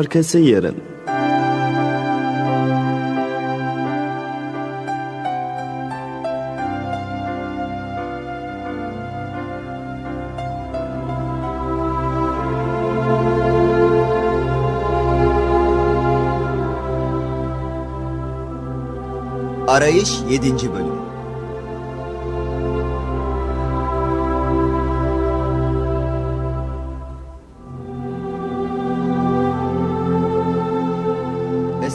Arkası yarın. Arayış 7. Bölüm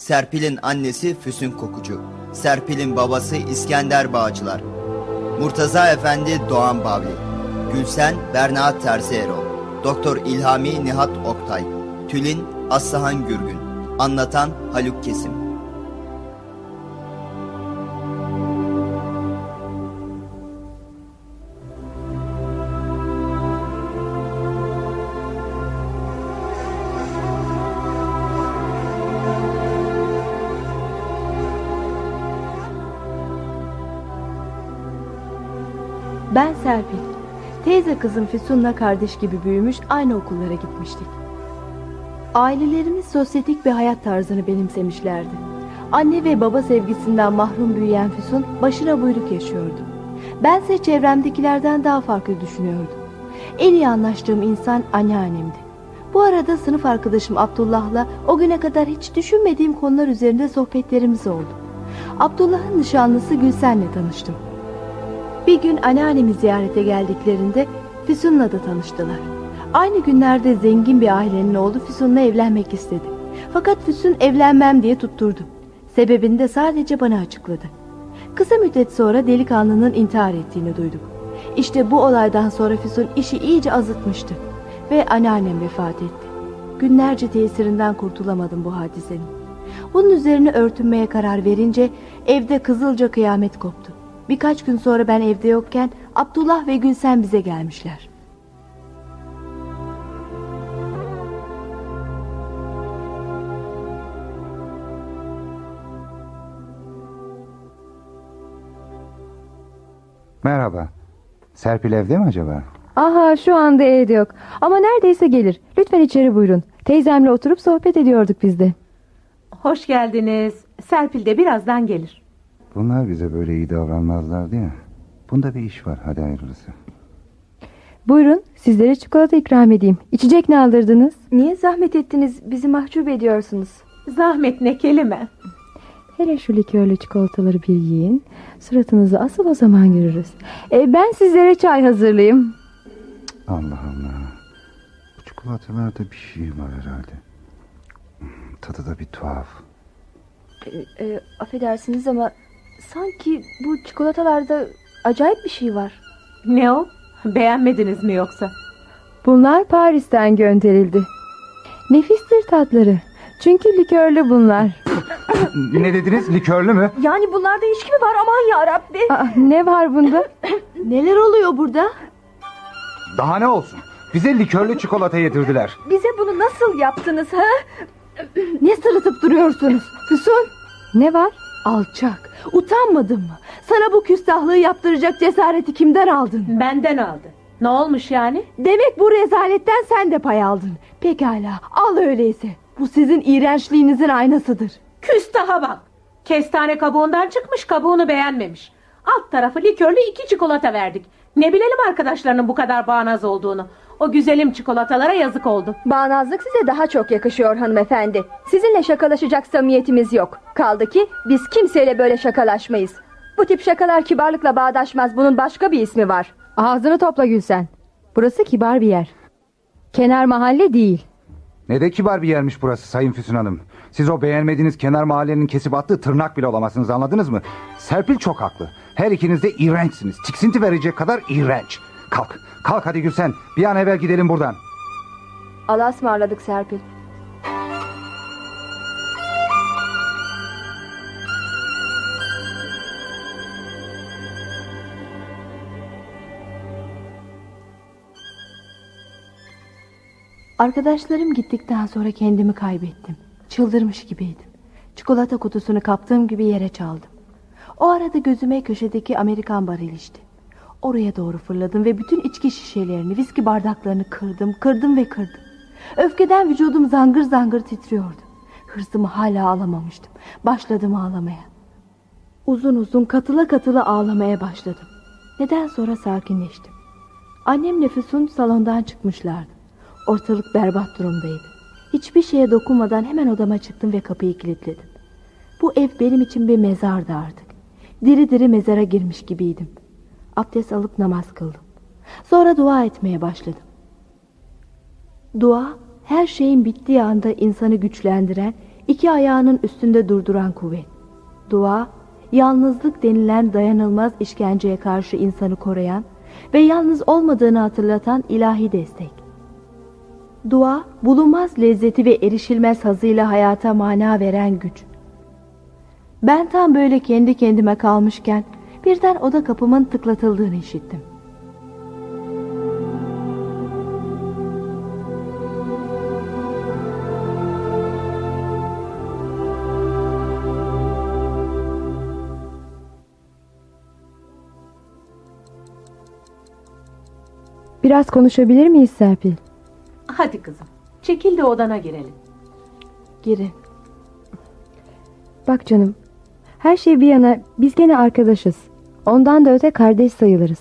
Serpil'in annesi Füsun Kokucu Serpil'in babası İskender Bağcılar Murtaza Efendi Doğan Bavli Gülsen Berna Terzi Erol Doktor İlhami Nihat Oktay Tülin Aslıhan Gürgün Anlatan Haluk Kesim Ben Serpil. Teyze kızım Füsun'la kardeş gibi büyümüş aynı okullara gitmiştik. Ailelerimiz sosyetik bir hayat tarzını benimsemişlerdi. Anne ve baba sevgisinden mahrum büyüyen Füsun başına buyruk yaşıyordu. Bense çevremdekilerden daha farklı düşünüyordum. En iyi anlaştığım insan anneannemdi. Bu arada sınıf arkadaşım Abdullah'la o güne kadar hiç düşünmediğim konular üzerinde sohbetlerimiz oldu. Abdullah'ın nişanlısı Gülsen'le tanıştım. Bir gün anneannemi ziyarete geldiklerinde Füsun'la da tanıştılar. Aynı günlerde zengin bir ailenin oğlu Füsun'la evlenmek istedi. Fakat Füsun evlenmem diye tutturdu. Sebebini de sadece bana açıkladı. Kısa müddet sonra delikanlının intihar ettiğini duyduk. İşte bu olaydan sonra Füsun işi iyice azıtmıştı. Ve anneannem vefat etti. Günlerce tesirinden kurtulamadım bu hadisenin. Bunun üzerine örtünmeye karar verince evde kızılca kıyamet koptu. Birkaç gün sonra ben evde yokken Abdullah ve Gülsen bize gelmişler. Merhaba. Serpil evde mi acaba? Aha şu anda evde yok. Ama neredeyse gelir. Lütfen içeri buyurun. Teyzemle oturup sohbet ediyorduk biz de. Hoş geldiniz. Serpil de birazdan gelir. Bunlar bize böyle iyi davranmazlar diye. Bunda bir iş var. Hadi hayırlısı. Buyurun sizlere çikolata ikram edeyim. İçecek ne aldırdınız? Niye zahmet ettiniz? Bizi mahcup ediyorsunuz. Zahmet ne kelime. Hele şu likörlü çikolataları bir yiyin. Suratınızı asıl o zaman görürüz. E, ben sizlere çay hazırlayayım. Allah Allah. Bu çikolatalarda bir şey var herhalde. Hmm, Tadı da bir tuhaf. E, e, affedersiniz ama sanki bu çikolatalarda acayip bir şey var. Ne o? Beğenmediniz mi yoksa? Bunlar Paris'ten gönderildi. Nefistir tatları. Çünkü likörlü bunlar. ne dediniz? Likörlü mü? Yani bunlarda içki mi var aman ya Rabbi. Aa, ne var bunda? Neler oluyor burada? Daha ne olsun? Bize likörlü çikolata yedirdiler. Bize bunu nasıl yaptınız ha? ne sırıtıp duruyorsunuz? Füsun Ne var? Alçak. Utanmadın mı? Sana bu küstahlığı yaptıracak cesareti kimden aldın? Benden aldı. Ne olmuş yani? Demek bu rezaletten sen de pay aldın. Pekala al öyleyse. Bu sizin iğrençliğinizin aynasıdır. Küstaha bak. Kestane kabuğundan çıkmış kabuğunu beğenmemiş. Alt tarafı likörlü iki çikolata verdik. Ne bilelim arkadaşlarının bu kadar bağnaz olduğunu. O güzelim çikolatalara yazık oldu. Bağnazlık size daha çok yakışıyor hanımefendi. Sizinle şakalaşacak samimiyetimiz yok. Kaldı ki biz kimseyle böyle şakalaşmayız. Bu tip şakalar kibarlıkla bağdaşmaz. Bunun başka bir ismi var. Ağzını topla Gülsen. Burası kibar bir yer. Kenar mahalle değil. Ne de kibar bir yermiş burası Sayın Füsun Hanım. Siz o beğenmediğiniz kenar mahallenin kesip attığı tırnak bile olamazsınız anladınız mı? Serpil çok haklı. Her ikiniz de iğrençsiniz. Tiksinti verecek kadar iğrenç. Kalk. Kalk hadi Gülsen. Bir an evvel gidelim buradan. Allah'a ısmarladık Serpil. Arkadaşlarım gittikten sonra kendimi kaybettim. Çıldırmış gibiydim. Çikolata kutusunu kaptığım gibi yere çaldım. O arada gözüme köşedeki Amerikan barı ilişti. Oraya doğru fırladım ve bütün içki şişelerini, viski bardaklarını kırdım, kırdım ve kırdım. Öfkeden vücudum zangır zangır titriyordu. Hırsımı hala alamamıştım. Başladım ağlamaya. Uzun uzun katıla katıla ağlamaya başladım. Neden sonra sakinleştim. Annem Füsun salondan çıkmışlardı. Ortalık berbat durumdaydı. Hiçbir şeye dokunmadan hemen odama çıktım ve kapıyı kilitledim. Bu ev benim için bir mezardı artık. Diri diri mezara girmiş gibiydim. Abdest alıp namaz kıldım. Sonra dua etmeye başladım. Dua, her şeyin bittiği anda insanı güçlendiren, iki ayağının üstünde durduran kuvvet. Dua, yalnızlık denilen dayanılmaz işkenceye karşı insanı koruyan ve yalnız olmadığını hatırlatan ilahi destek. Dua, bulunmaz lezzeti ve erişilmez hazıyla hayata mana veren güç. Ben tam böyle kendi kendime kalmışken birden oda kapımın tıklatıldığını işittim. Biraz konuşabilir miyiz Serpil? Hadi kızım. Çekil de odana girelim. Girin. Bak canım. Her şey bir yana biz gene arkadaşız. Ondan da öte kardeş sayılırız.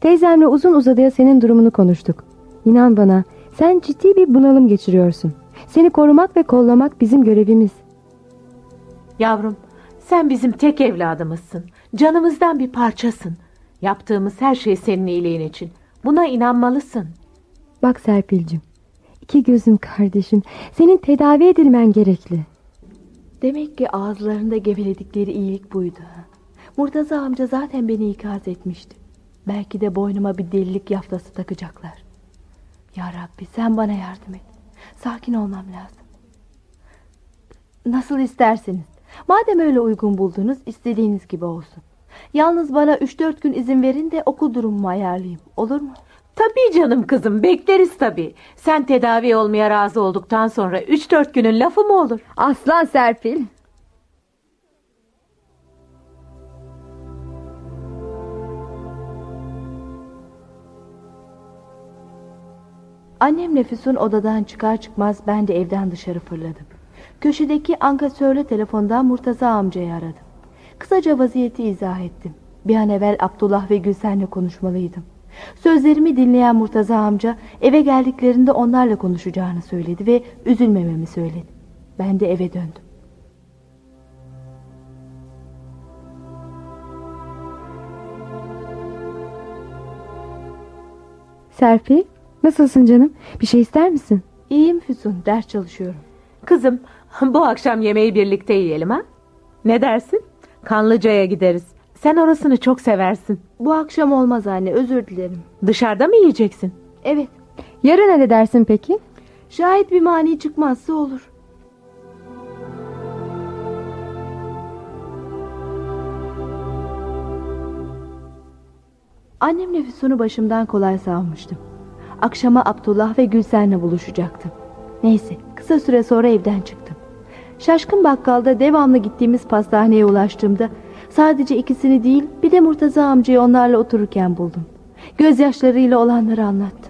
Teyzemle uzun uzadıya senin durumunu konuştuk. İnan bana sen ciddi bir bunalım geçiriyorsun. Seni korumak ve kollamak bizim görevimiz. Yavrum, sen bizim tek evladımızsın. Canımızdan bir parçasın. Yaptığımız her şey senin iyiliğin için. Buna inanmalısın. Bak Serpil'cim. iki gözüm kardeşim. Senin tedavi edilmen gerekli. Demek ki ağızlarında geveledikleri iyilik buydu. Murtaza amca zaten beni ikaz etmişti. Belki de boynuma bir delilik yaftası takacaklar. Ya Rabbi sen bana yardım et. Sakin olmam lazım. Nasıl isterseniz. Madem öyle uygun buldunuz istediğiniz gibi olsun. Yalnız bana 3-4 gün izin verin de okul durumumu ayarlayayım. Olur mu? Tabii canım kızım bekleriz tabii. Sen tedavi olmaya razı olduktan sonra 3-4 günün lafı mı olur? Aslan Serpil. Annem Füsun odadan çıkar çıkmaz ben de evden dışarı fırladım. Köşedeki ankasörlü telefondan Murtaza amcayı aradım. Kısaca vaziyeti izah ettim. Bir an evvel Abdullah ve Gülsen'le konuşmalıydım. Sözlerimi dinleyen Murtaza amca eve geldiklerinde onlarla konuşacağını söyledi ve üzülmememi söyledi. Ben de eve döndüm. Serpil nasılsın canım? Bir şey ister misin? İyiyim Füsun, ders çalışıyorum. Kızım bu akşam yemeği birlikte yiyelim ha? Ne dersin? Kanlıca'ya gideriz. Sen orasını çok seversin. Bu akşam olmaz anne, özür dilerim. Dışarıda mı yiyeceksin? Evet, Yarın ne dersin peki? şayet bir mani çıkmazsa olur. Annemle Füsun'u başımdan kolay savmıştım. Akşama Abdullah ve Gülsen'le buluşacaktım. Neyse kısa süre sonra evden çıktım. Şaşkın bakkalda devamlı gittiğimiz pastaneye ulaştığımda sadece ikisini değil bir de Murtaza amcayı onlarla otururken buldum. Gözyaşlarıyla olanları anlattım.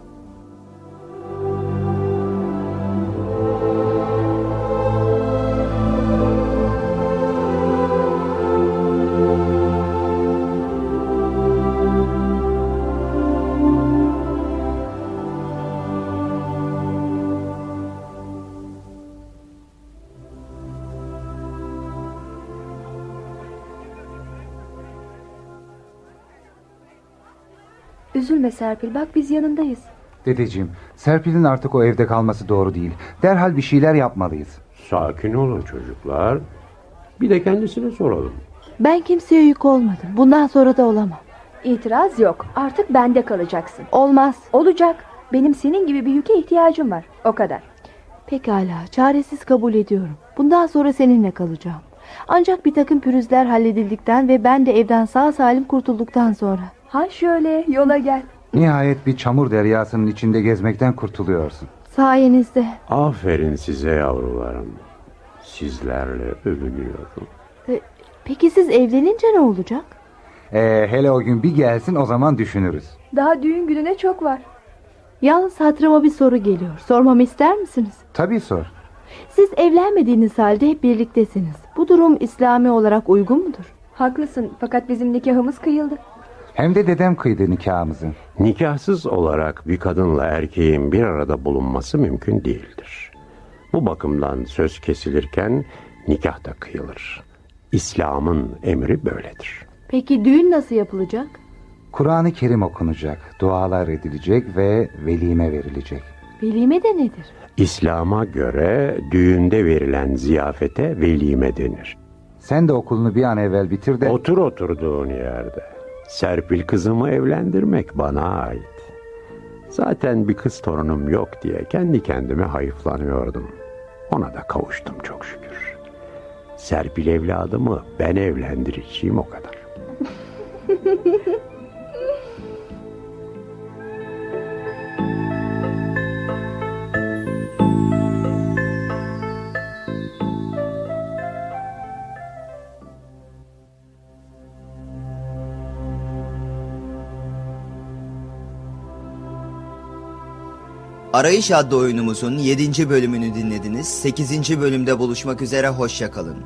Üzülme Serpil bak biz yanındayız. Dedeciğim, Serpil'in artık o evde kalması doğru değil. Derhal bir şeyler yapmalıyız. Sakin olun çocuklar. Bir de kendisine soralım. Ben kimseye yük olmadım. Bundan sonra da olamam. İtiraz yok artık bende kalacaksın. Olmaz. Olacak. Benim senin gibi bir yüke ihtiyacım var. O kadar. Pekala, çaresiz kabul ediyorum. Bundan sonra seninle kalacağım. Ancak bir takım pürüzler halledildikten ve ben de evden sağ salim kurtulduktan sonra. Ha şöyle yola gel. Nihayet bir çamur deryasının içinde gezmekten kurtuluyorsun. Sayenizde. Aferin size yavrularım. Sizlerle övünüyorum. E, peki siz evlenince ne olacak? Ee, hele o gün bir gelsin o zaman düşünürüz. Daha düğün gününe çok var. Yalnız hatırıma bir soru geliyor. Sormamı ister misiniz? Tabii sor. Siz evlenmediğiniz halde hep birliktesiniz. Bu durum İslami olarak uygun mudur? Haklısın fakat bizim nikahımız kıyıldı. Hem de dedem kıydı nikahımızı. Nikahsız olarak bir kadınla erkeğin bir arada bulunması mümkün değildir. Bu bakımdan söz kesilirken nikah da kıyılır. İslam'ın emri böyledir. Peki düğün nasıl yapılacak? Kur'an-ı Kerim okunacak, dualar edilecek ve velime verilecek. Velime de nedir? İslam'a göre düğünde verilen ziyafete velime denir. Sen de okulunu bir an evvel bitir de... Otur oturduğun yerde. Serpil kızımı evlendirmek bana ait. Zaten bir kız torunum yok diye kendi kendime hayıflanıyordum. Ona da kavuştum çok şükür. Serpil evladımı ben evlendireceğim o kadar. Arayış adlı oyunumuzun 7. bölümünü dinlediniz. 8. bölümde buluşmak üzere hoşçakalın.